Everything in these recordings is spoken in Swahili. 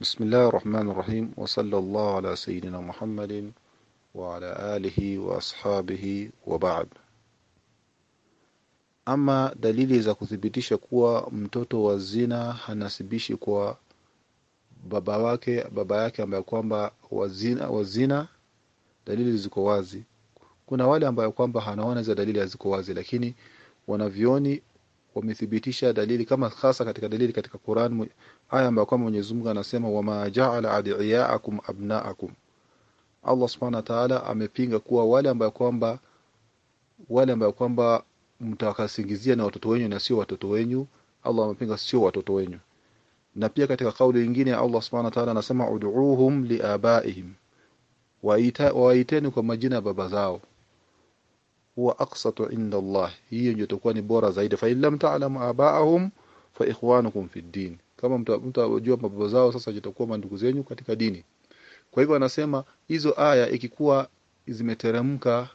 بسم الله الرحمن الرحيم وصلى الله على سيدنا محمد وعلى آله وأصحابه وبعد ama dalili za kuthibitisha kuwa mtoto wa zina hanasibishi kwa baba wake baba yake ambaye kwamba wazina, wazina dalili ziko wazi kuna wale ambayo kwamba hanaona hizo dalili haziko wazi lakini wanavioni wamethibitisha dalili kama hasa katika dalili katika Qur'an aya ambayo kwamba Mwenyezi Mungu anasema wama ja'ala adiyaakum abnaakum. Allah Subhanahu wa Ta'ala amepinga kuwa wale ambao kwamba wale ambao kwamba mtakasingizia na watoto wenyu na sio watoto wenyu Allah amepinga sio watoto wenyu. Na pia katika kauli nyingine Allah Subhanahu wa Ta'ala anasema ud'uuhum liabaihim waita waiteni kwa majina ya baba zao huwa aqsatu inda Allah hiyo ndio itakuwa ni bora zaidi. Fa illam ta'lamu abaahum fa ikhwanukum fi din. Kama mtajua mababa zao sasa jitakuwa mandugu zenyu katika dini. Kwa hivyo anasema hizo aya ikikuwa zimeteremka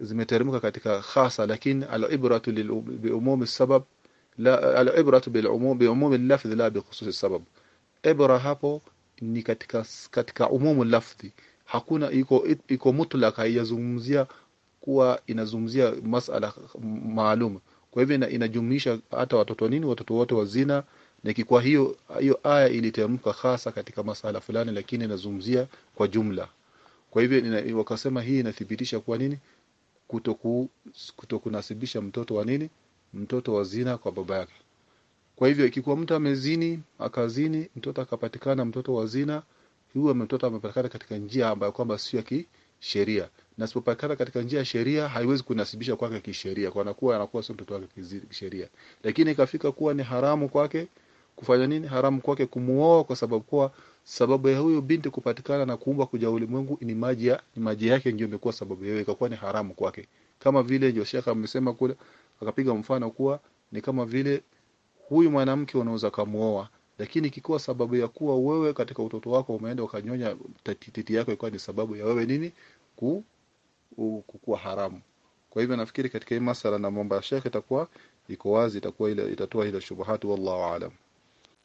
zimeteremka katika khasa lakini al-ibratu bi umumi sabab la al-ibratu bil umum bi umumi al-lafdh la bi khusus sabab. Ibra hapo ni katika katika umumu lafdhi. Hakuna iko iko mutlaka haijazungumzia kuwa inazungumzia masala maalum. Kwa hivyo inajumlisha hata watoto nini watoto wote wa zina na ikikuwa hiyo hiyo aya ilitemka hasa katika masala fulani lakini inazungumzia kwa jumla. Kwa hivyo wakasema hii inathibitisha kuwa nini? Kutoku kutokunasibisha mtoto wa nini? Mtoto wa zina kwa baba yake. Kwa hivyo ikikuwa mtu amezini akazini mtoto akapatikana mtoto wa zina huyo mtoto amepatikana katika njia ambayo kwamba sio ya kisheria na sipopatikana katika njia ya sheria haiwezi kunasibisha kwake kisheria kwa anakuwa anakuwa sio mtoto wake kisheria. Lakini ikafika kuwa ni haramu kwake kufanya nini? Haramu kwake kumuoa kwa sababu kuwa sababu ya huyo binti kupatikana na kuumba kuja ulimwengu ni maji ya ni maji yake ndio imekuwa sababu yeye ikakuwa ni haramu kwake. Kama vile Joshaka amesema kule akapiga mfano kuwa ni kama vile huyu mwanamke unaweza kumuoa lakini ikikuwa sababu ya kuwa wewe katika utoto wako umeenda ukanyonya titi yako ikawa ni sababu ya wewe nini? Ku kukuwa haramu. Kwa hivyo nafikiri katika hii masala na mambo ya shekhe itakuwa iko wazi itakuwa ile itatoa ile shubuhatu, wallahu aalam